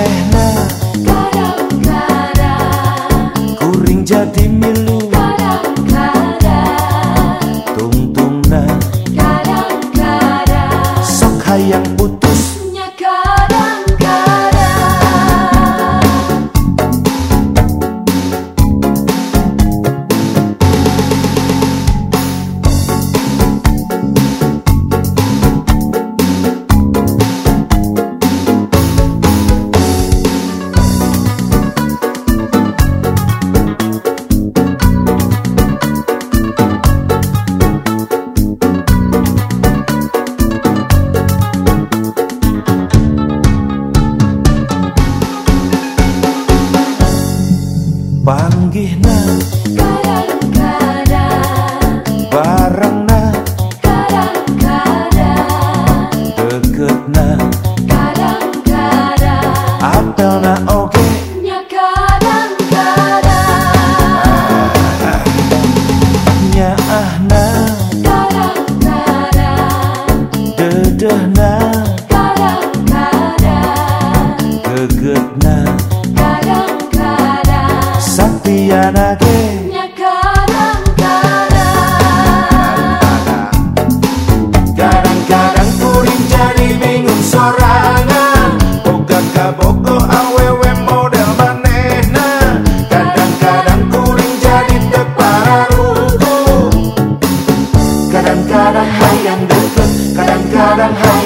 planet panggihna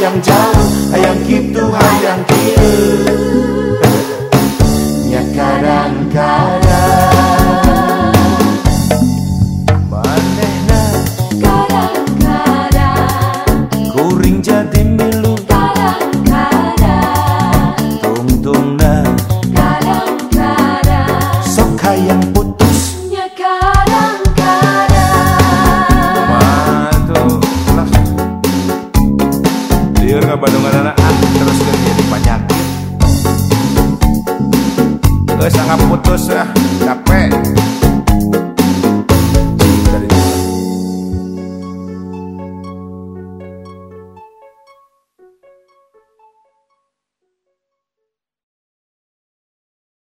hayang jauh hayang gitu hayang kieu nya kadang-kadang manehna kadang-kadang. Kuring jadi milu kadang-kadang. Tungtungna kadang-kadang. Sok hayang ke Bandungan ah, terus jadi banyak sangat putus ah. capek.